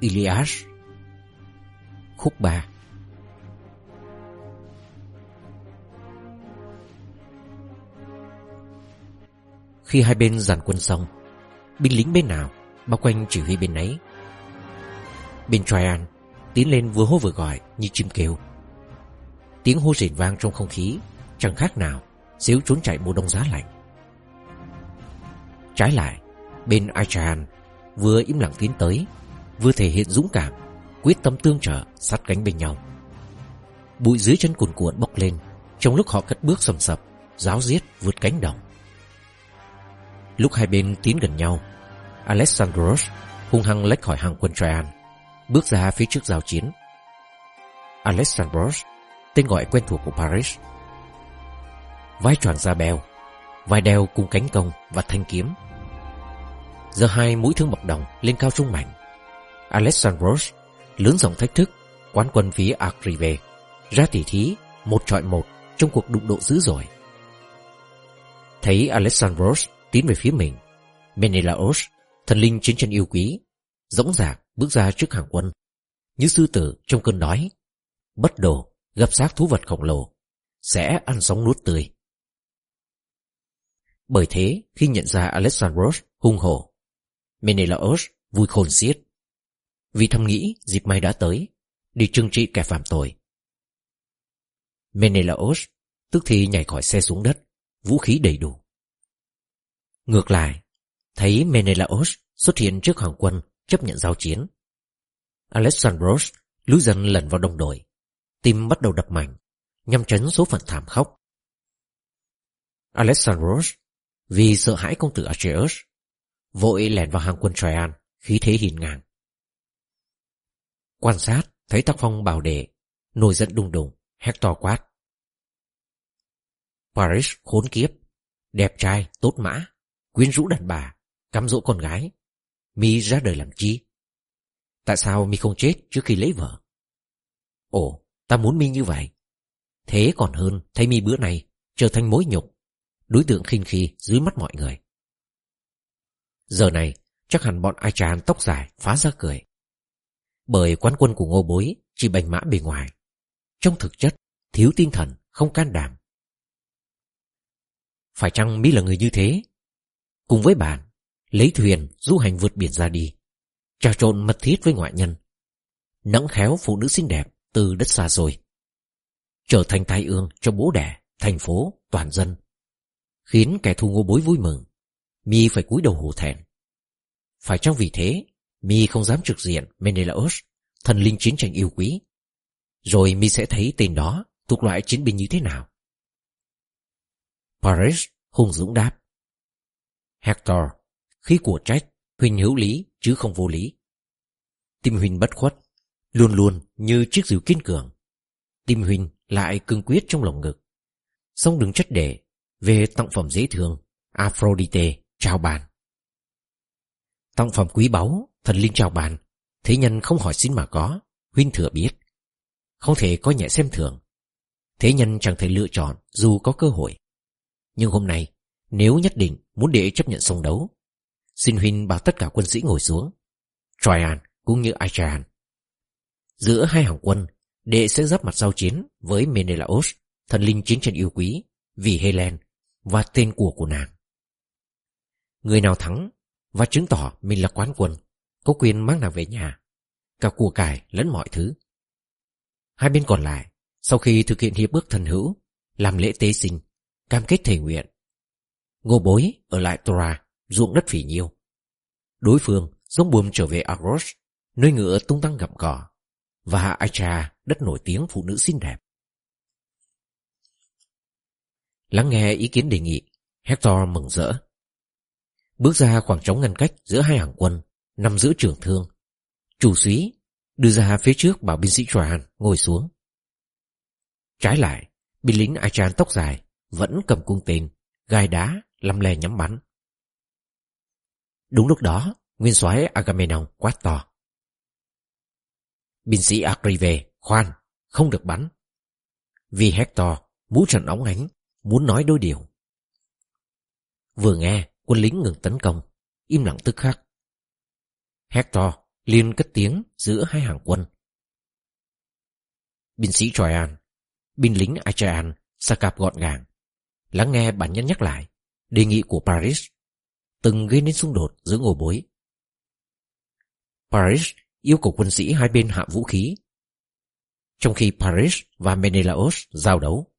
Iliad Khúc 3 Khi hai bên dàn quân xong, Binh lính bên nào Bao quanh chỉ huy bên ấy Bên Traian Tiến lên vừa hô vừa gọi như chim kêu. Tiếng hô rền vang trong không khí, Chẳng khác nào Xíu trốn chạy mùa đông giá lạnh. Trái lại, Bên Achan Vừa im lặng tiến tới Vừa thể hiện dũng cảm Quyết tâm tương trợ sát cánh bên nhau. Bụi dưới chân cuồn cuộn bốc lên Trong lúc họ cất bước sầm sập Giáo giết vượt cánh đồng. Lúc hai bên tiến gần nhau Alexandros hung hăng lách khỏi hàng quân Traian Bước ra phía trước giao chiến. Alexandros Tên gọi quen thuộc của Paris Vai tròn da bèo, Vai đeo cùng cánh công và thanh kiếm. Giờ hai mũi thương bọc đồng lên cao trung mạnh Alexandros lớn giọng thách thức quán quân phía Akrive ra tỉ thí một trọi một trong cuộc đụng độ dữ dội. Thấy Alexandros tiến về phía mình, Menelaos, thần linh chiến tranh yêu quý, dõng dạc bước ra trước hàng quân, như sư tử trong cơn đói, bất đồ gặp xác thú vật khổng lồ, sẽ ăn sống nuốt tươi. Bởi thế, khi nhận ra Alexandros hung hổ, Menelaos vui khôn xiết. Vì thầm nghĩ dịp may đã tới, đi trừng trị kẻ phạm tội. Menelaos tức thì nhảy khỏi xe xuống đất, vũ khí đầy đủ. Ngược lại, thấy Menelaos xuất hiện trước hoàng quân chấp nhận giao chiến. Alexandros lúi dần lần vào đồng đội, tim bắt đầu đập mạnh, nhằm tránh số phận thảm khốc. Alexandros vì sợ hãi công tử Acheus vội lẻn vào hàng quân Troyan khí thế hiền ngang. Quan sát, thấy tác phong bảo đệ, nổi giận đùng đùng, Hector quát. Paris khốn kiếp, đẹp trai, tốt mã, quyến rũ đàn bà, cắm dỗ con gái. Mi ra đời làm chi? Tại sao Mi không chết trước khi lấy vợ? Ồ, ta muốn Mi như vậy. Thế còn hơn thấy Mi bữa này trở thành mối nhục, đối tượng khinh khi dưới mắt mọi người. Giờ này, chắc hẳn bọn ai tràn tóc dài phá ra cười. Bởi quán quân của ngô bối chỉ bành mã bề ngoài. Trong thực chất, thiếu tinh thần, không can đảm. Phải chăng Mỹ là người như thế? Cùng với bạn, lấy thuyền du hành vượt biển ra đi, trà trộn mật thiết với ngoại nhân, nắng khéo phụ nữ xinh đẹp từ đất xa rồi trở thành tai ương cho bố đẻ, thành phố, toàn dân, khiến kẻ thù ngô bối vui mừng. Mi phải cúi đầu hổ thẹn. Phải chăng vì thế, Mi không dám trực diện Menelaus, thần linh chiến tranh yêu quý. Rồi Mi sẽ thấy tên đó thuộc loại chiến binh như thế nào. Paris hung dũng đáp. Hector, khi của trách, huynh hữu lý chứ không vô lý. Tim huynh bất khuất, luôn luôn như chiếc rìu kiên cường. Tim huynh lại cương quyết trong lòng ngực. Xong đừng trách để về tặng phẩm dễ thương, Aphrodite chào bàn. Tặng phẩm quý báu, thần linh chào bàn, thế nhân không hỏi xin mà có, huynh thừa biết. Không thể có nhẹ xem thường. Thế nhân chẳng thể lựa chọn dù có cơ hội. Nhưng hôm nay, nếu nhất định muốn để chấp nhận song đấu, xin huynh bảo tất cả quân sĩ ngồi xuống. Traian cũng như Achaean. Giữa hai hàng quân, đệ sẽ giáp mặt giao chiến với Menelaos, thần linh chiến tranh yêu quý, vì Helen và tên của của nàng. Người nào thắng và chứng tỏ mình là quán quân, có quyền mang nàng về nhà, cả của cải lẫn mọi thứ. Hai bên còn lại, sau khi thực hiện hiệp ước thần hữu, làm lễ tế sinh, cam kết thể nguyện, ngô bối ở lại Tora, ruộng đất phỉ nhiêu. Đối phương giống buồm trở về Agros, nơi ngựa tung tăng gặm cỏ, và Aicha, đất nổi tiếng phụ nữ xinh đẹp. Lắng nghe ý kiến đề nghị, Hector mừng rỡ. Bước ra khoảng trống ngăn cách giữa hai hàng quân, nằm giữa trường thương. Chủ suý đưa ra phía trước bảo binh sĩ Troan ngồi xuống. Trái lại, binh lính Achan tóc dài vẫn cầm cung tên, gai đá, lăm le nhắm bắn. Đúng lúc đó, nguyên soái Agamemnon quát to. Binh sĩ Akrive, khoan, không được bắn. Vì Hector, mũ trần óng ánh, muốn nói đôi điều. Vừa nghe, quân lính ngừng tấn công, im lặng tức khắc. Hector liên cất tiếng giữa hai hàng quân. Binh sĩ Troyan, binh lính Achaean, Sakap gọn gàng, lắng nghe bản nhân nhắc lại đề nghị của Paris, từng gây nên xung đột giữa ngồi bối. Paris yêu cầu quân sĩ hai bên hạ vũ khí, trong khi Paris và Menelaos giao đấu.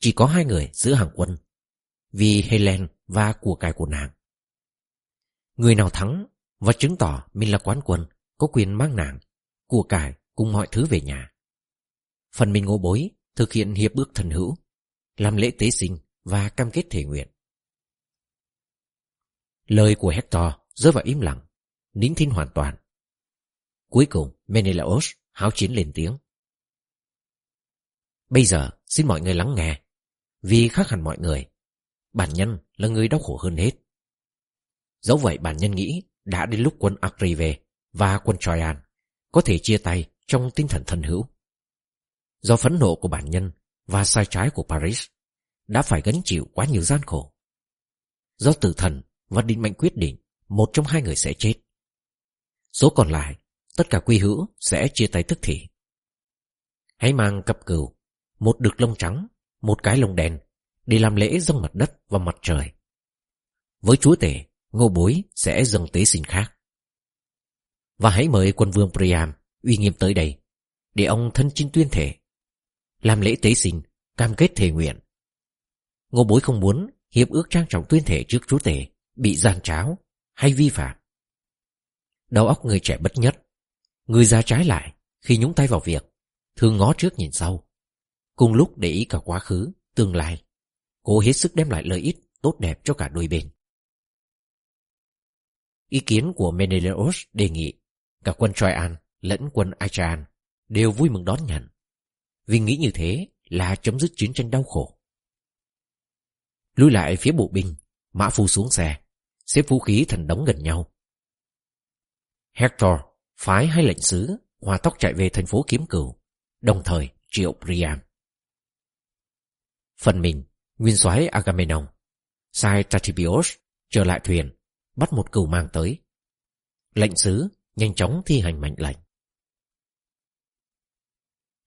Chỉ có hai người giữ hàng quân, vì Helen và của cải của nàng. Người nào thắng và chứng tỏ mình là quán quân có quyền mang nàng, của cải cùng mọi thứ về nhà. Phần mình ngô bối thực hiện hiệp ước thần hữu, làm lễ tế sinh và cam kết thể nguyện. Lời của Hector rơi vào im lặng, nín thinh hoàn toàn. Cuối cùng, Menelaos háo chiến lên tiếng. Bây giờ, xin mọi người lắng nghe. Vì khác hẳn mọi người, bản nhân là người đau khổ hơn hết. Dẫu vậy bản nhân nghĩ đã đến lúc quân Akri về và quân Troyan có thể chia tay trong tinh thần thân hữu. Do phẫn nộ của bản nhân và sai trái của Paris đã phải gánh chịu quá nhiều gian khổ. Do tử thần và định mệnh quyết định một trong hai người sẽ chết. Số còn lại, tất cả quy hữu sẽ chia tay tức thì. Hãy mang cặp cừu, một đực lông trắng, một cái lông đen để làm lễ dâng mặt đất và mặt trời. Với chúa tể, ngô bối sẽ dâng tế sinh khác. Và hãy mời quân vương Priam uy nghiêm tới đây, để ông thân chinh tuyên thể. Làm lễ tế sinh, cam kết thề nguyện. Ngô bối không muốn hiệp ước trang trọng tuyên thể trước chúa tể bị gian tráo hay vi phạm. Đầu óc người trẻ bất nhất, người già trái lại khi nhúng tay vào việc, thường ngó trước nhìn sau. Cùng lúc để ý cả quá khứ, tương lai, cố hết sức đem lại lợi ích tốt đẹp cho cả đôi bên. Ý kiến của Menelaos đề nghị cả quân Troyan lẫn quân Achaean đều vui mừng đón nhận, vì nghĩ như thế là chấm dứt chiến tranh đau khổ. Lui lại phía bộ binh, Mã Phu xuống xe, xếp vũ khí thành đống gần nhau. Hector phái hai lệnh sứ hòa tóc chạy về thành phố kiếm cửu, đồng thời triệu Priam. Phần mình, nguyên soái Agamemnon, sai Tatibios trở lại thuyền, bắt một cửu mang tới. Lệnh sứ nhanh chóng thi hành mệnh lệnh.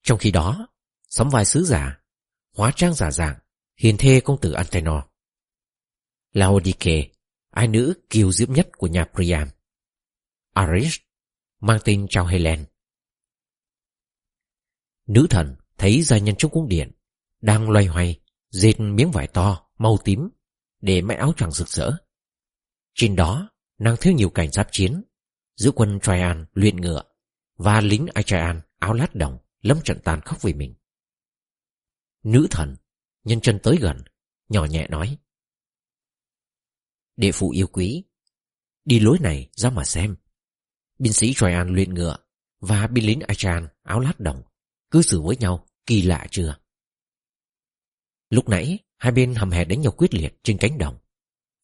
Trong khi đó, sắm vai sứ giả, hóa trang giả dạng, hiền thê công tử Antenor. Laodike, ai nữ kiều diễm nhất của nhà Priam. Aris, mang tên chào Helen. Nữ thần thấy gia nhân trong cung điện, đang loay hoay, dệt miếng vải to, màu tím, để mẹ áo choàng rực rỡ. Trên đó, nàng thiếu nhiều cảnh giáp chiến, giữ quân Traian luyện ngựa, và lính Achaean áo lát đồng lâm trận tàn khóc vì mình. Nữ thần, nhân chân tới gần, nhỏ nhẹ nói. Đệ phụ yêu quý, đi lối này ra mà xem. Binh sĩ Traian luyện ngựa và binh lính Achaean áo lát đồng cư xử với nhau kỳ lạ chưa? Lúc nãy, hai bên hầm hè đánh nhau quyết liệt trên cánh đồng.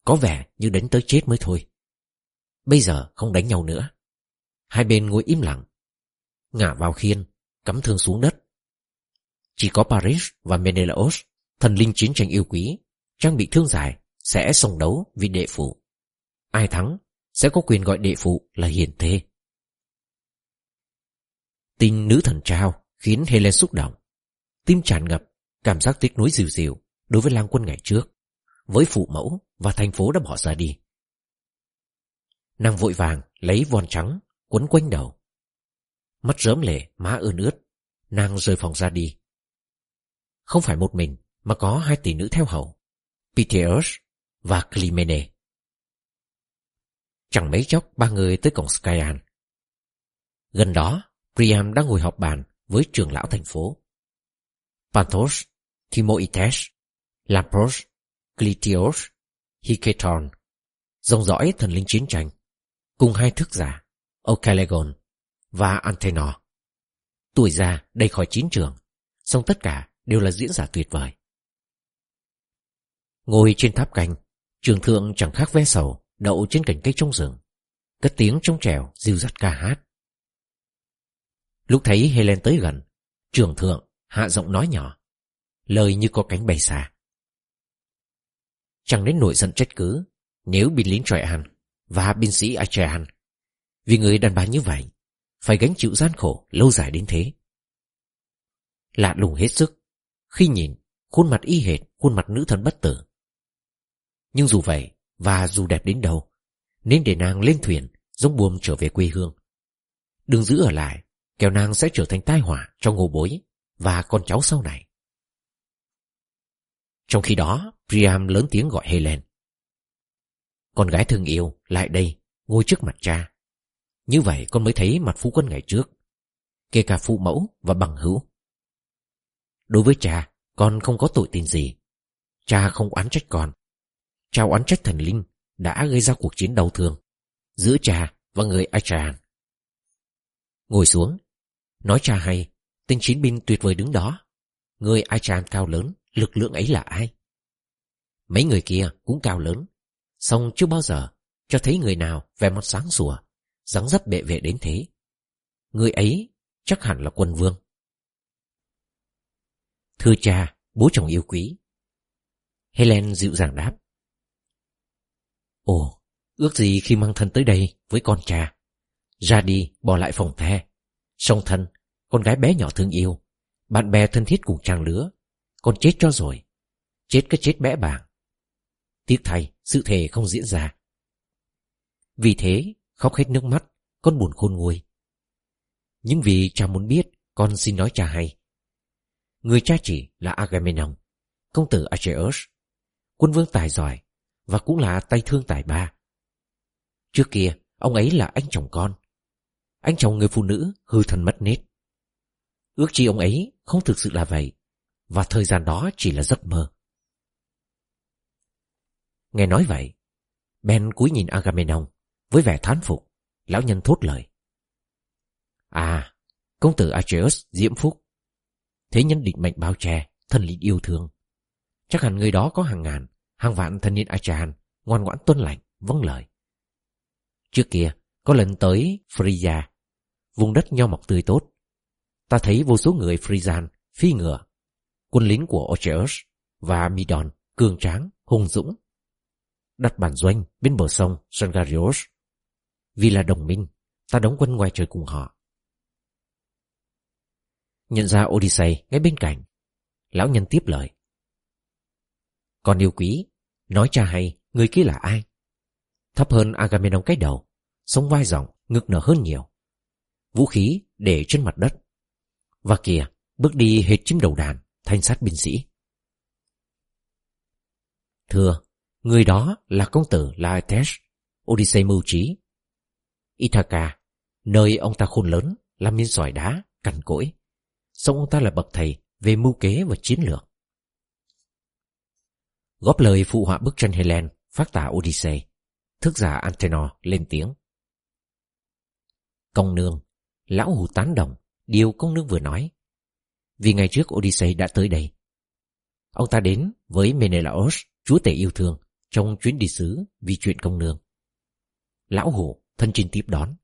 Có vẻ như đánh tới chết mới thôi. Bây giờ không đánh nhau nữa. Hai bên ngồi im lặng. Ngả vào khiên, cắm thương xuống đất. Chỉ có Paris và Menelaos, thần linh chiến tranh yêu quý, trang bị thương dài, sẽ sòng đấu vì đệ phụ. Ai thắng, sẽ có quyền gọi đệ phụ là hiền thê. Tình nữ thần trao khiến Helen xúc động. Tim tràn ngập, cảm giác tiếc nuối dịu dịu đối với lang quân ngày trước, với phụ mẫu và thành phố đã bỏ ra đi. Nàng vội vàng lấy von trắng quấn quanh đầu. Mắt rớm lệ, má ươn ướt, nàng rời phòng ra đi. Không phải một mình mà có hai tỷ nữ theo hầu, Piteus và Climene. Chẳng mấy chốc ba người tới cổng Skyan. Gần đó, Priam đang ngồi họp bàn với trưởng lão thành phố. Panthos, Timoites, Lampros, Clitios, Hiketon, dòng dõi thần linh chiến tranh, cùng hai thức giả, Okalegon và Antenor. Tuổi già đầy khỏi chiến trường, song tất cả đều là diễn giả tuyệt vời. Ngồi trên tháp canh, trường thượng chẳng khác ve sầu, đậu trên cành cây trong rừng, cất tiếng trong trèo dìu dắt ca hát. Lúc thấy Helen tới gần, trường thượng hạ giọng nói nhỏ, lời như có cánh bay xa. Chẳng đến nổi giận trách cứ, nếu binh lính Troyan và binh sĩ Achean Vì người đàn bà như vậy, Phải gánh chịu gian khổ lâu dài đến thế. Lạ lùng hết sức, Khi nhìn khuôn mặt y hệt khuôn mặt nữ thần bất tử. Nhưng dù vậy, Và dù đẹp đến đâu, Nên để nàng lên thuyền Giống buồm trở về quê hương. Đừng giữ ở lại, Kẻo nàng sẽ trở thành tai họa cho ngô bối Và con cháu sau này. Trong khi đó, Priam lớn tiếng gọi Helen Con gái thương yêu, lại đây, Ngồi trước mặt cha. Như vậy con mới thấy mặt phu quân ngày trước, Kể cả phụ mẫu và bằng hữu. Đối với cha, Con không có tội tình gì. Cha không oán trách con. Cha oán trách thần linh Đã gây ra cuộc chiến đau thương Giữa cha và người Achan Ngồi xuống, Nói cha hay, Tên chiến binh tuyệt vời đứng đó, Người Achan cao lớn. Lực lượng ấy là ai? Mấy người kia cũng cao lớn, song chưa bao giờ Cho thấy người nào vẻ mặt sáng sủa, dáng dấp bệ vệ đến thế. Người ấy chắc hẳn là quân vương. Thưa cha, Bố chồng yêu quý. Helen dịu dàng đáp. Ồ, Ước gì khi mang thân tới đây với con cha, Ra đi bỏ lại phòng the. Song thân, Con gái bé nhỏ thương yêu, Bạn bè thân thiết cùng trang lứa con chết cho rồi. Chết cái chết bẽ bàng. Tiếc thay, sự thề không diễn ra. Vì thế, khóc hết nước mắt, Con buồn khôn nguôi. Nhưng vì cha muốn biết, Con xin nói cha hay. Người cha chỉ là Agamemnon, Công tử Acheus, Quân vương tài giỏi Và cũng là tay thương tài ba. Trước kia, ông ấy là anh chồng con. Anh chồng người phụ nữ hư thần mất nết. Ước chi ông ấy không thực sự là vậy. Và thời gian đó chỉ là giấc mơ. Nghe nói vậy, Ben cúi nhìn Agamemnon Với vẻ thán phục, Lão nhân thốt lời. À Công tử Atreus diễm phúc. Thế nhân định mệnh bao che Thần linh yêu thương. Chắc hẳn người đó có hàng ngàn, Hàng vạn thân niên Achan, Ngoan ngoãn tuân lạnh vâng lời. Trước kia, có lần tới Phrygia, Vùng đất nho mọc tươi tốt. Ta thấy vô số người Phrygian phi ngựa Quân lính của Ocheus Và Midon cường tráng, hùng dũng đặt bản doanh bên bờ sông Sangarios. Vì là đồng minh, ta đóng quân ngoài trời cùng họ. Nhận ra Odyssey ngay bên cạnh, lão nhân tiếp lời. Còn yêu quý, nói cha hay, người kia là ai? Thấp hơn Agamemnon cái đầu, sống vai rộng, ngực nở hơn nhiều. Vũ khí để trên mặt đất. Và kìa, bước đi hệt chim đầu đàn, thanh sát binh sĩ. Thưa, Người đó là công tử Laetes, Odyssey mưu trí. Ithaca, nơi ông ta khôn lớn, làm miên sỏi đá, cằn cỗi. Xong ông ta là bậc thầy về mưu kế và chiến lược. Góp lời phụ họa bức tranh Helen, phát tả Odyssey. Thức giả Antenor lên tiếng. Công nương, lão hù tán đồng điều công nương vừa nói. Vì ngày trước Odyssey đã tới đây. Ông ta đến với Menelaos, chúa tể yêu thương, trong chuyến đi sứ vì chuyện công nương. Lão hủ thân chinh tiếp đón.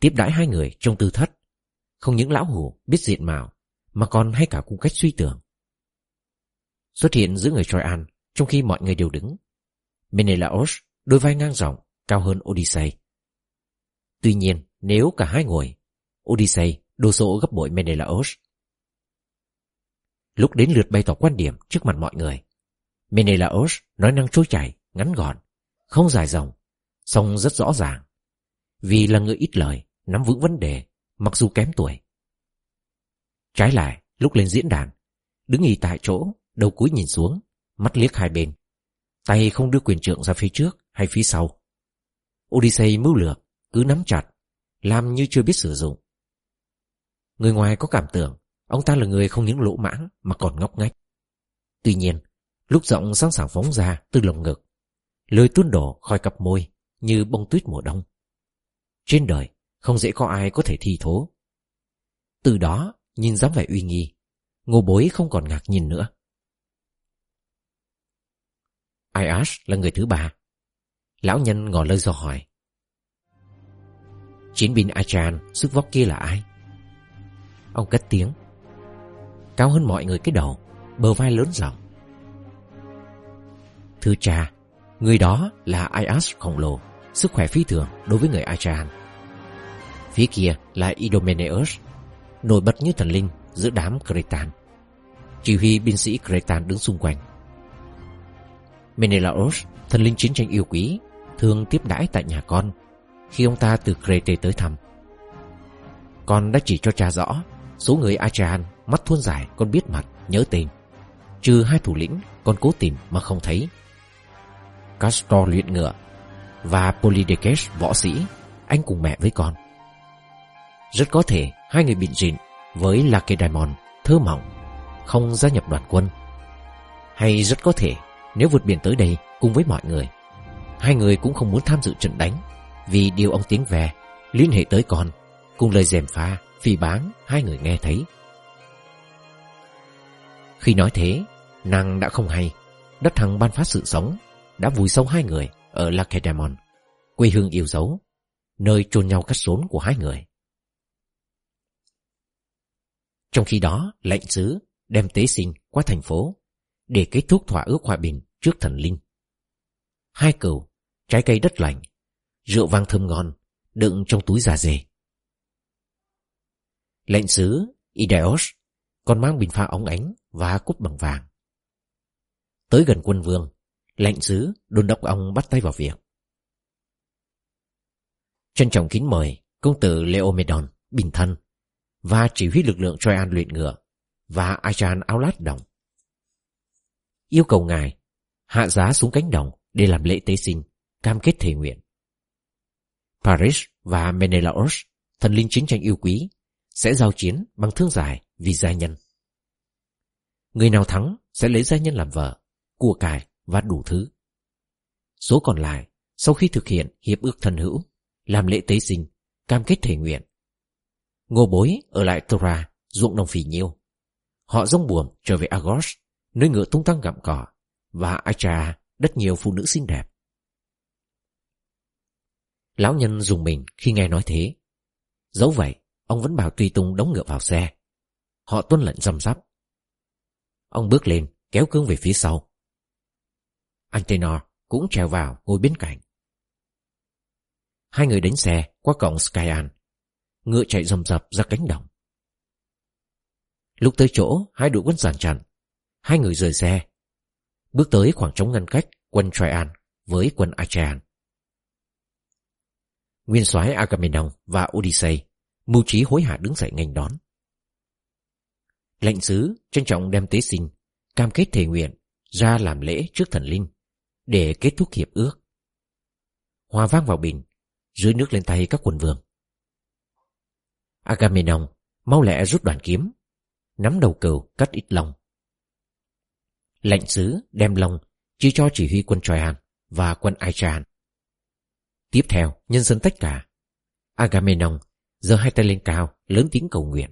Tiếp đãi hai người trong tư thất. Không những lão hủ biết diện mạo, mà còn hay cả cung cách suy tưởng. Xuất hiện giữa người Troyan trong khi mọi người đều đứng. Menelaos đôi vai ngang rộng, cao hơn Odyssey. Tuy nhiên, nếu cả hai ngồi, Odyssey đồ sộ gấp bội Menelaos. Lúc đến lượt bày tỏ quan điểm trước mặt mọi người, Menelaos nói năng trôi chảy, ngắn gọn, không dài dòng, song rất rõ ràng. Vì là người ít lời, nắm vững vấn đề, mặc dù kém tuổi. Trái lại, lúc lên diễn đàn, đứng nghỉ tại chỗ, đầu cúi nhìn xuống, mắt liếc hai bên. Tay không đưa quyền trượng ra phía trước hay phía sau. Odyssey mưu lược, cứ nắm chặt, làm như chưa biết sử dụng. Người ngoài có cảm tưởng, ông ta là người không những lỗ mãng mà còn ngốc nghếch. Tuy nhiên, Lúc giọng sẵn sàng phóng ra từ lồng ngực Lời tuôn đổ khỏi cặp môi Như bông tuyết mùa đông. Trên đời không dễ có ai có thể thi thố. Từ đó nhìn dám vẻ uy nghi Ngô bối không còn ngạc nhìn nữa. Iash là người thứ ba. Lão nhân ngỏ lời do hỏi. Chiến binh Achan sức vóc kia là ai? Ông cất tiếng. Cao hơn mọi người cái đầu Bờ vai lớn rộng Thưa cha Người đó là Ias khổng lồ sức khỏe phi thường đối với người Achaean. Phía kia là Idomeneus, nổi bật như thần linh giữa đám Cretan. Chỉ huy binh sĩ Cretan đứng xung quanh. Menelaos, thần linh chiến tranh yêu quý, thường tiếp đãi tại nhà con khi ông ta từ Crete tới thăm. Con đã chỉ cho cha rõ số người Achaean mắt thuôn dài con biết mặt, nhớ tên. Trừ hai thủ lĩnh con cố tìm mà không thấy. Castor luyện ngựa và Polydectes võ sĩ, anh cùng mẹ với con. Rất có thể hai người bịn rịn với Lakedaimon thơ mỏng không gia nhập đoàn quân. Hay rất có thể nếu vượt biển tới đây cùng với mọi người, hai người cũng không muốn tham dự trận đánh vì điều ông tiếng về liên hệ tới con cùng lời dèm pha phỉ báng hai người nghe thấy. Khi nói thế, nàng đã không hay, đất thằng ban phát sự sống đã vùi sâu hai người ở Lakedemon, quê hương yêu dấu, nơi chôn nhau cắt rốn của hai người. Trong khi đó, lệnh sứ đem tế sinh qua thành phố để kết thúc thỏa ước hòa bình trước thần linh. Hai cừu, trái cây đất lành, rượu vang thơm ngon, đựng trong túi da dề. Lệnh sứ Ideos còn mang bình pha óng ánh và cúp bằng vàng. Tới gần quân vương, lệnh sứ đôn đốc ông bắt tay vào việc. Trân trọng kính mời công tử Leomedon, bình thân, và chỉ huy lực lượng Troyan luyện ngựa, và Achan áo lát đồng. Yêu cầu ngài hạ giá xuống cánh đồng để làm lễ tế sinh, cam kết thề nguyện. Paris và Menelaos, thần linh chiến tranh yêu quý, sẽ giao chiến bằng thương giải vì gia nhân. Người nào thắng sẽ lấy gia nhân làm vợ, của cải và đủ thứ. Số còn lại, sau khi thực hiện hiệp ước thân hữu, làm lễ tế sinh, cam kết thể nguyện. Ngô bối ở lại Tora, ruộng đồng phì nhiêu. Họ rong buồm trở về Agos, nơi ngựa tung tăng gặm cỏ, và Acha, đất nhiều phụ nữ xinh đẹp. Lão nhân dùng mình khi nghe nói thế. Dẫu vậy, ông vẫn bảo Tùy Tùng đóng ngựa vào xe. Họ tuân lệnh răm rắp. Ông bước lên, kéo cương về phía sau. Antenor cũng trèo vào ngồi bên cạnh. Hai người đánh xe qua cổng Skyan. Ngựa chạy rầm rập ra cánh đồng. Lúc tới chỗ hai đội quân giàn chặn, hai người rời xe. Bước tới khoảng trống ngăn cách quân Traian với quân Achaean. Nguyên soái Agamemnon và Odyssey mưu trí hối hả đứng dậy nghênh đón. Lệnh sứ trân trọng đem tế sinh, cam kết thề nguyện ra làm lễ trước thần linh để kết thúc hiệp ước. hòa vang vào bình, dưới nước lên tay các quần vương. Agamemnon mau lẹ rút đoàn kiếm, nắm đầu cừu cắt ít lòng. Lệnh sứ đem lòng chia cho chỉ huy quân Troyan và quân Aichan. Tiếp theo, nhân dân tất cả. Agamemnon giơ hai tay lên cao, lớn tiếng cầu nguyện.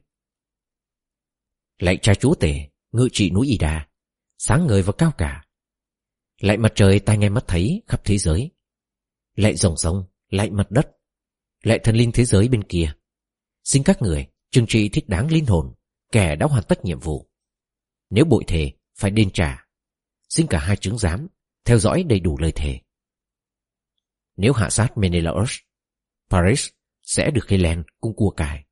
Lạy cha chúa tể, ngự trị núi Ida, sáng ngời và cao cả, lại mặt trời tai nghe mắt thấy khắp thế giới. Lại dòng sông, lại mặt đất. Lại thần linh thế giới bên kia. Xin các người trừng trị thích đáng linh hồn, kẻ đã hoàn tất nhiệm vụ. Nếu bội thề, phải đền trả. Xin cả hai chứng giám, theo dõi đầy đủ lời thề. Nếu hạ sát Menelaus, Paris sẽ được Helen cung cua cải.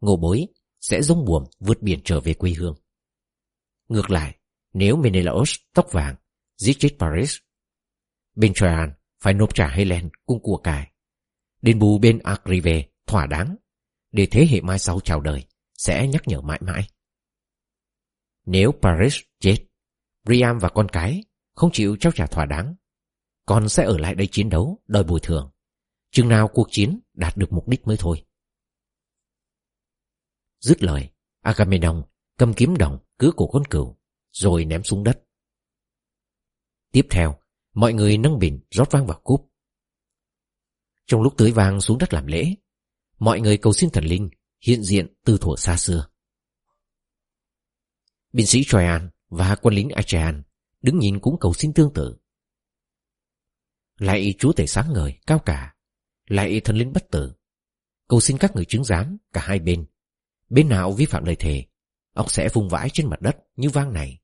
Ngô bối sẽ giống buồm vượt biển trở về quê hương. Ngược lại, nếu Menelaus tóc vàng giết chết Paris. Bên Troyan phải nộp trả Helen cung của cải. Đền bù bên Agrive thỏa đáng, để thế hệ mai sau chào đời sẽ nhắc nhở mãi mãi. Nếu Paris chết, Priam và con cái không chịu trao trả thỏa đáng, còn sẽ ở lại đây chiến đấu, đòi bồi thường. Chừng nào cuộc chiến đạt được mục đích mới thôi. Dứt lời, Agamemnon cầm kiếm đồng cứa cổ con cừu, rồi ném xuống đất. Tiếp theo, mọi người nâng bình rót vang vào cúp. Trong lúc tưới vang xuống đất làm lễ, mọi người cầu xin thần linh hiện diện từ thuở xa xưa. Binh sĩ Troyan và quân lính Achean đứng nhìn cũng cầu xin tương tự. Lại chúa tể sáng ngời, cao cả, lại thần linh bất tử. Cầu xin các người chứng giám cả hai bên. Bên nào vi phạm lời thề, ông sẽ vung vãi trên mặt đất như vang này.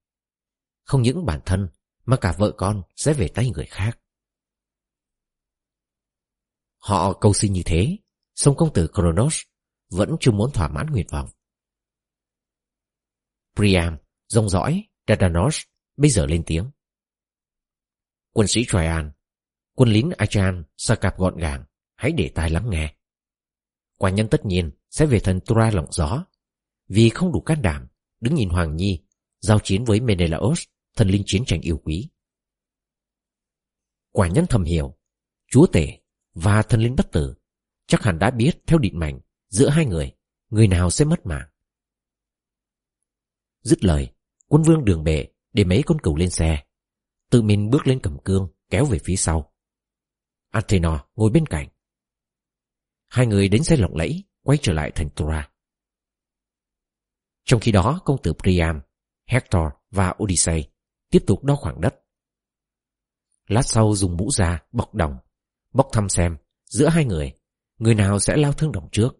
Không những bản thân mà cả vợ con sẽ về tay người khác. Họ cầu xin như thế, song công tử Kronos vẫn chưa muốn thỏa mãn nguyện vọng. Priam, rông dõi, Dardanos, bây giờ lên tiếng. Quân sĩ Troian quân lính Achan, Sakap gọn gàng, hãy để tai lắng nghe. Quả nhân tất nhiên sẽ về thần Tura lộng gió, vì không đủ can đảm đứng nhìn Hoàng Nhi giao chiến với Menelaos, thần linh chiến tranh yêu quý. Quả nhân thầm hiểu, chúa tể và thần linh bất tử chắc hẳn đã biết theo định mệnh giữa hai người, người nào sẽ mất mạng. Dứt lời, quân vương đường bệ để mấy con cừu lên xe, tự mình bước lên cầm cương kéo về phía sau. Athena ngồi bên cạnh. Hai người đến xe lộng lẫy, quay trở lại thành Tora. Trong khi đó, công tử Priam, Hector và Odyssey tiếp tục đo khoảng đất. Lát sau dùng mũ ra bọc đồng, bóc thăm xem giữa hai người, người nào sẽ lao thương đồng trước.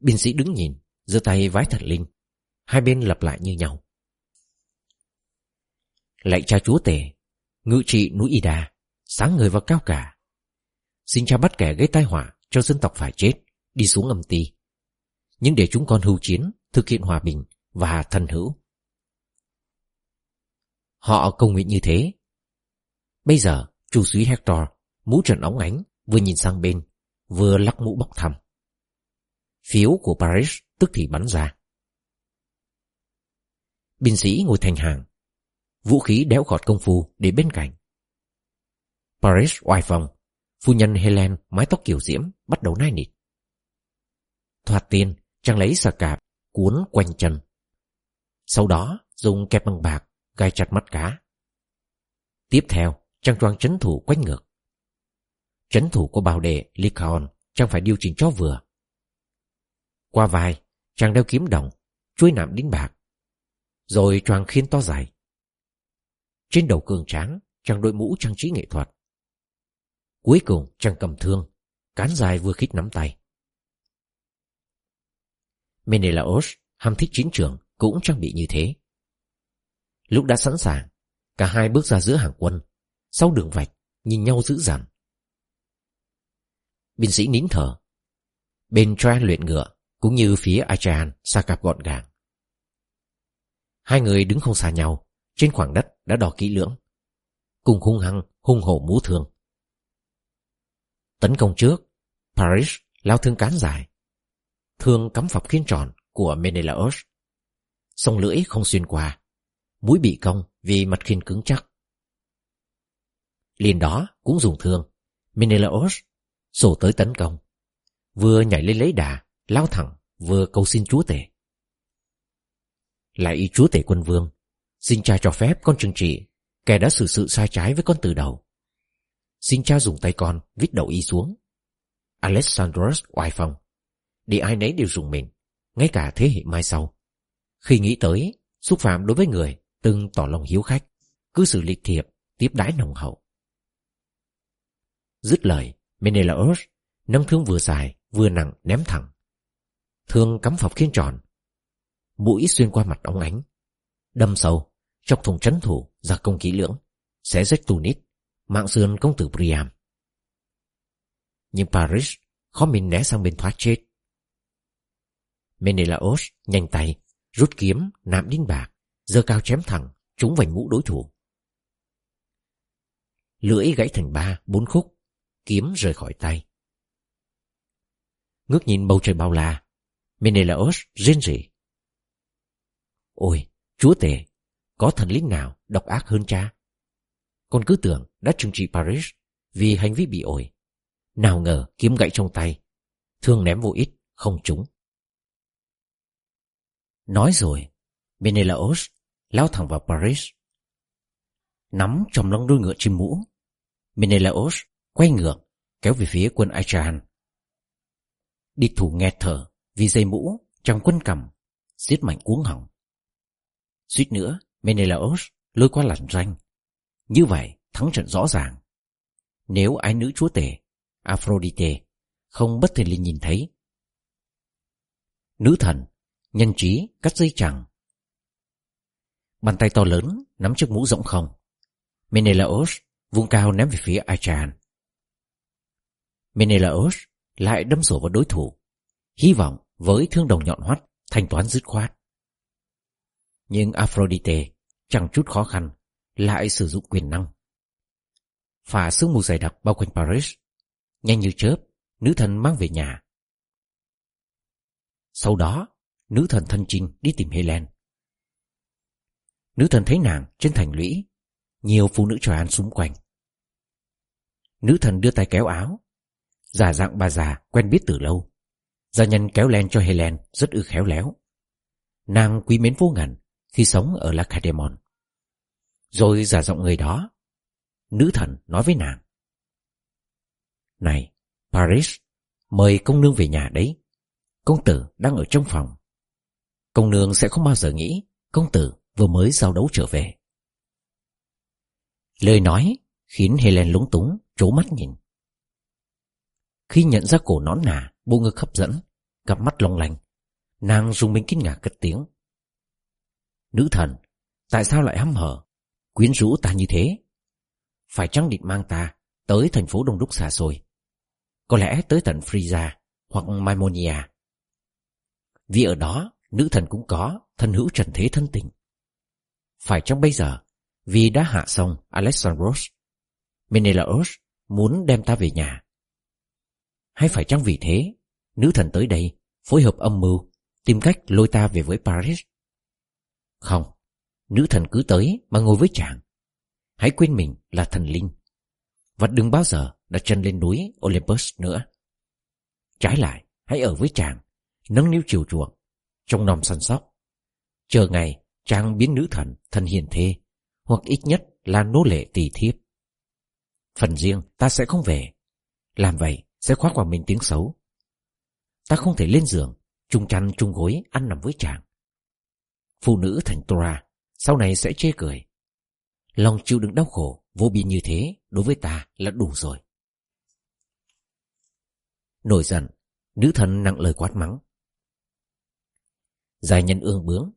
Binh sĩ đứng nhìn, giơ tay vái thần linh. Hai bên lặp lại như nhau. Lạy cha chúa tể, ngự trị núi Ida, sáng người và cao cả. Xin cha bắt kẻ gây tai họa cho dân tộc phải chết, đi xuống âm ti. Nhưng để chúng con hưu chiến, thực hiện hòa bình và thân hữu. Họ công nguyện như thế. Bây giờ, chủ suý Hector, mũ trần óng ánh, vừa nhìn sang bên, vừa lắc mũ bọc thăm. Phiếu của Paris tức thì bắn ra. Binh sĩ ngồi thành hàng, vũ khí đéo gọt công phu để bên cạnh. Paris oai phòng phu nhân Helen mái tóc kiểu diễm bắt đầu nai nịt. Thoạt tiên, chàng lấy xà cạp, cuốn quanh chân. Sau đó, dùng kẹp bằng bạc, gai chặt mắt cá. Tiếp theo, chàng choang chấn thủ quanh ngược. Chấn thủ của bào đệ Lycaon chàng phải điều chỉnh cho vừa. Qua vai, chàng đeo kiếm đồng, chuôi nạm đính bạc. Rồi choàng khiên to dài. Trên đầu cường tráng, chàng đội mũ trang trí nghệ thuật. Cuối cùng, chàng cầm thương, cán dài vừa khít nắm tay. Menelaos, ham thích chiến trường, cũng trang bị như thế. Lúc đã sẵn sàng, cả hai bước ra giữa hàng quân, sau đường vạch, nhìn nhau dữ dằn. Binh sĩ nín thở. Bên Troan luyện ngựa, cũng như phía Achan xa cạp gọn gàng. Hai người đứng không xa nhau, trên khoảng đất đã đo kỹ lưỡng. Cùng hung hăng, hung hổ mũ thường Tấn công trước, Paris lao thương cán dài. Thương cắm phập khiên tròn của Menelaus, Sông lưỡi không xuyên qua, mũi bị cong vì mặt khiên cứng chắc. Liền đó cũng dùng thương, Menelaus sổ tới tấn công. Vừa nhảy lên lấy đà, lao thẳng, vừa cầu xin chúa tể. Lại chúa tể quân vương, xin cha cho phép con trừng trị kẻ đã xử sự sai trái với con từ đầu. Xin cha dùng tay con vít đầu y xuống. Alexandros oai phong, để ai nấy đều dùng mình, ngay cả thế hệ mai sau. Khi nghĩ tới, xúc phạm đối với người từng tỏ lòng hiếu khách, cứ xử lịch thiệp, tiếp đái nồng hậu. Dứt lời, Menelaos nâng thương vừa dài, vừa nặng ném thẳng. Thương cắm phọc khiên tròn. Mũi xuyên qua mặt ống ánh. Đâm sâu, chọc thùng trấn thủ, ra công kỹ lưỡng, xé rách tù nít, mạng sườn công tử Priam. Nhưng Paris khó mình né sang bên thoát chết. Menelaos nhanh tay, rút kiếm, nạm đinh bạc, giơ cao chém thẳng, trúng vành mũ đối thủ. Lưỡi gãy thành ba, bốn khúc, kiếm rời khỏi tay. Ngước nhìn bầu trời bao la, Menelaos rên rỉ. Ôi, chúa tể, có thần linh nào độc ác hơn cha? Con cứ tưởng đã trừng trị Paris vì hành vi bị ổi. Nào ngờ kiếm gãy trong tay, thương ném vô ít không trúng. Nói rồi, Menelaos lao thẳng vào Paris. Nắm trong lông đuôi ngựa chim mũ, Menelaos quay ngược, kéo về phía quân Achahan. Địch thủ nghẹt thở vì dây mũ trong quân cầm, giết mạnh cuống hỏng. Suýt nữa, Menelaos lôi qua làn ranh. Như vậy, thắng trận rõ ràng. Nếu ái nữ chúa tể, Aphrodite, không bất thình lình nhìn thấy. Nữ thần, nhân trí cắt dây chẳng. Bàn tay to lớn nắm chiếc mũ rộng không. Menelaos vung cao ném về phía Achan. Menelaus lại đâm sổ vào đối thủ, hy vọng với thương đồng nhọn hoắt thanh toán dứt khoát. Nhưng Aphrodite chẳng chút khó khăn lại sử dụng quyền năng. Phả sương mù dày đặc bao quanh Paris, nhanh như chớp, nữ thần mang về nhà. Sau đó, nữ thần thân trinh đi tìm Helen. Nữ thần thấy nàng trên thành lũy, nhiều phụ nữ trò ăn xung quanh. Nữ thần đưa tay kéo áo, giả dạng bà già quen biết từ lâu. Gia nhân kéo len cho Helen rất ư khéo léo. Nàng quý mến vô ngần khi sống ở Lacedaemon. Rồi giả giọng người đó. Nữ thần nói với nàng. Này, Paris, mời công nương về nhà đấy. Công tử đang ở trong phòng. Công nương sẽ không bao giờ nghĩ công tử vừa mới giao đấu trở về. Lời nói khiến Helen lúng túng, trố mắt nhìn. Khi nhận ra cổ nón nà, bộ ngực hấp dẫn, cặp mắt long lanh, nàng dùng mình kinh ngạc cất tiếng. Nữ thần, tại sao lại hăm hở, quyến rũ ta như thế? Phải chăng định mang ta tới thành phố đông đúc xa xôi? Có lẽ tới tận Frisia hoặc Maimonia. Vì ở đó, nữ thần cũng có thân hữu trần thế thân tình. Phải chăng bây giờ, vì đã hạ xong Alexandros, Menelaos muốn đem ta về nhà? Hay phải chăng vì thế, nữ thần tới đây phối hợp âm mưu, tìm cách lôi ta về với Paris? Không, nữ thần cứ tới mà ngồi với chàng. Hãy quên mình là thần linh. Và đừng bao giờ đặt chân lên núi Olympus nữa. Trái lại, hãy ở với chàng, nâng niu chiều chuộng, trong nòng săn sóc. Chờ ngày chàng biến nữ thần thành hiền thê, hoặc ít nhất là nô lệ tỳ thiếp. Phần riêng ta sẽ không về. Làm vậy sẽ khoác vào mình tiếng xấu. Ta không thể lên giường, chung chăn chung gối ăn nằm với chàng. Phụ nữ thành Tora sau này sẽ chê cười. Lòng chịu đựng đau khổ vô biên như thế đối với ta là đủ rồi. Nổi giận, nữ thần nặng lời quát mắng. Giải nhân ương bướng,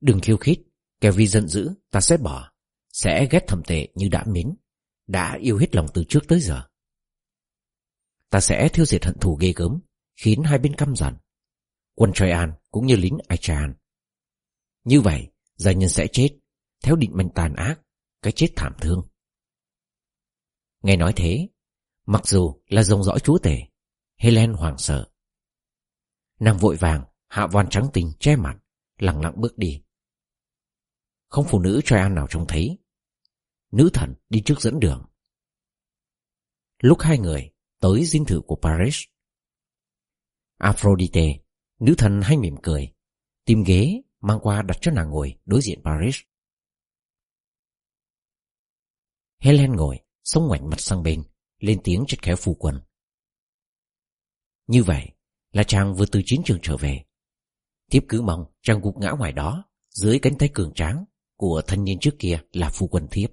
đừng khiêu khích, Kẻ vì giận dữ ta sẽ bỏ, sẽ ghét thầm tệ như đã mến, đã yêu hết lòng từ trước tới giờ. Ta sẽ thiêu diệt hận thù ghê gớm, khiến hai bên căm giận. Quân Troyan cũng như lính Aichan. Như vậy, gia nhân sẽ chết, theo định mệnh tàn ác, cái chết thảm thương. Nghe nói thế, mặc dù là dòng dõi chúa tể, Helen hoảng sợ. Nàng vội vàng, hạ voan trắng tình che mặt, lặng lặng bước đi. Không phụ nữ cho an nào trông thấy. Nữ thần đi trước dẫn đường. Lúc hai người tới dinh thự của Paris. Aphrodite, nữ thần hay mỉm cười, tìm ghế mang qua đặt cho nàng ngồi đối diện Paris. Helen ngồi, sống ngoảnh mặt sang bên, lên tiếng chất khéo phu quân. Như vậy là chàng vừa từ chiến trường trở về. Thiếp cứ mong chàng gục ngã ngoài đó, dưới cánh tay cường tráng của thân nhân trước kia là phu quân thiếp.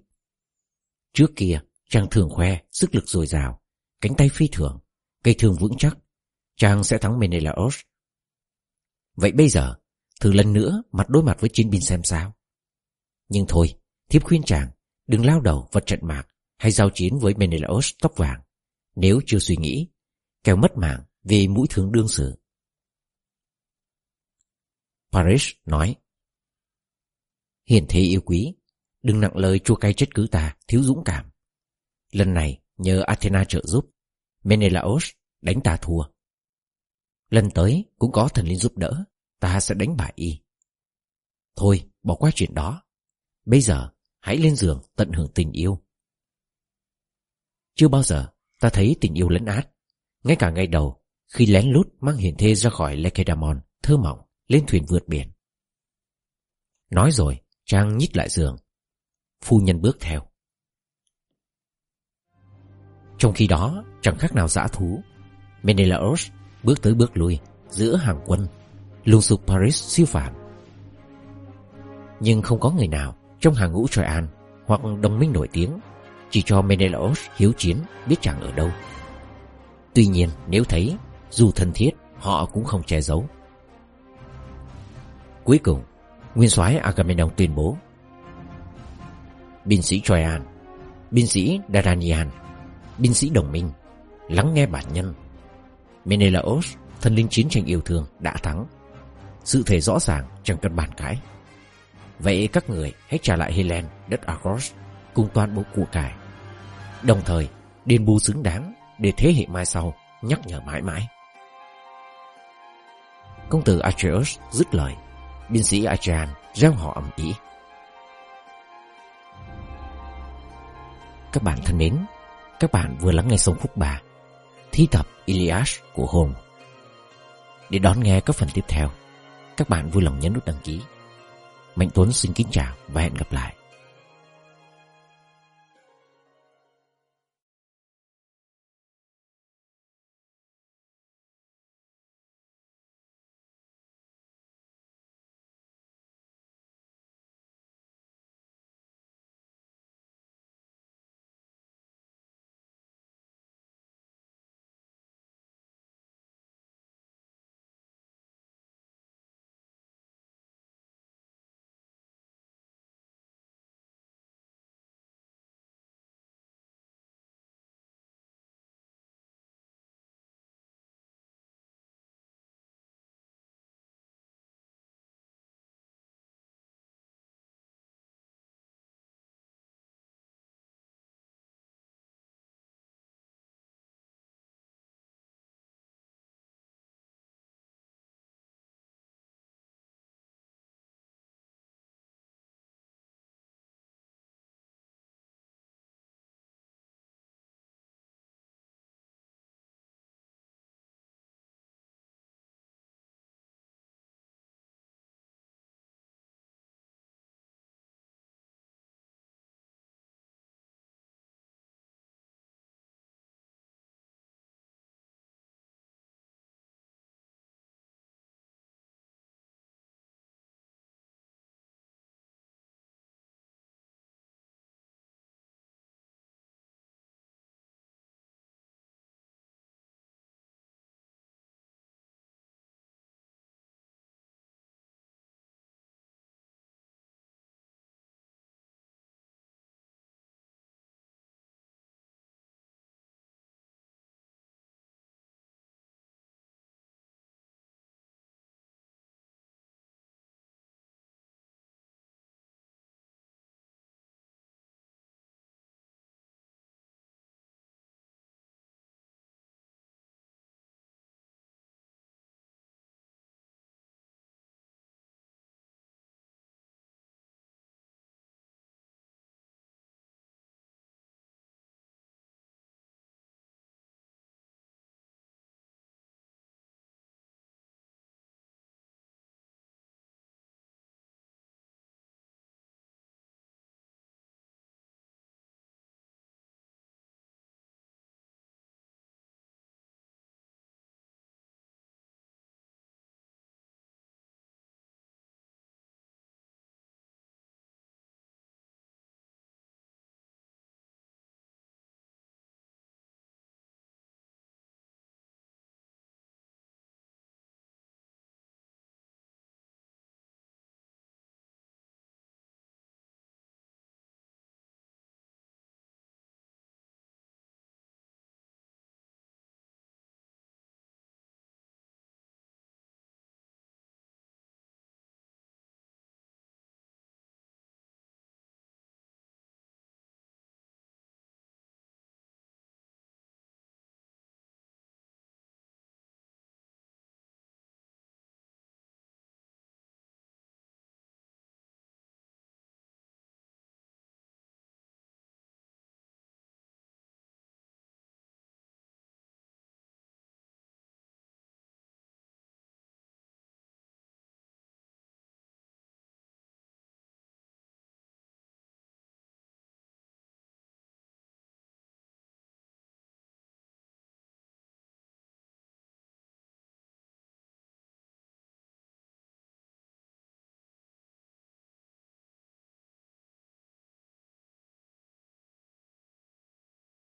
Trước kia, chàng thường khoe sức lực dồi dào, cánh tay phi thường, cây thương vững chắc, chàng sẽ thắng Menelaos. Vậy bây giờ, thử lần nữa mặt đối mặt với chiến binh xem sao. Nhưng thôi, thiếp khuyên chàng đừng lao đầu vào trận mạc hay giao chiến với Menelaos tóc vàng nếu chưa suy nghĩ, Kéo mất mạng vì mũi thương đương sự. Paris nói hiển thế yêu quý, đừng nặng lời chua cay chết cứ ta, thiếu dũng cảm. Lần này nhờ Athena trợ giúp, Menelaos đánh ta thua. Lần tới cũng có thần linh giúp đỡ, ta sẽ đánh bại y. Thôi, bỏ qua chuyện đó. Bây giờ, hãy lên giường tận hưởng tình yêu. Chưa bao giờ ta thấy tình yêu lẫn át. Ngay cả ngày đầu, khi lén lút mang hiển thê ra khỏi Lekedamon, thơ mỏng, lên thuyền vượt biển. Nói rồi, Trang nhích lại giường. Phu nhân bước theo. Trong khi đó, chẳng khác nào dã thú. Menelaos bước tới bước lui giữa hàng quân, luôn sục Paris siêu phàm. Nhưng không có người nào trong hàng ngũ Troyan hoặc đồng minh nổi tiếng chỉ cho Menelaos hiếu chiến biết chẳng ở đâu. Tuy nhiên nếu thấy, dù thân thiết, họ cũng không che giấu. Cuối cùng, nguyên soái Agamemnon tuyên bố binh sĩ Troyan, binh sĩ Dardanian, binh sĩ đồng minh, lắng nghe bản nhân. Menelaos, thần linh chiến tranh yêu thương, đã thắng. Sự thể rõ ràng chẳng cần bàn cãi. Vậy các người hãy trả lại Helen, đất Argos, cùng toàn bộ của cải. Đồng thời, đền bù xứng đáng để thế hệ mai sau nhắc nhở mãi mãi. Công tử Atreus dứt lời, binh sĩ Achean gieo họ ầm ĩ. Các bạn thân mến, các bạn vừa lắng nghe xong khúc 3 Thi tập Iliad của Hồn. Để đón nghe các phần tiếp theo, các bạn vui lòng nhấn nút đăng ký. Mạnh Tuấn xin kính chào và hẹn gặp lại.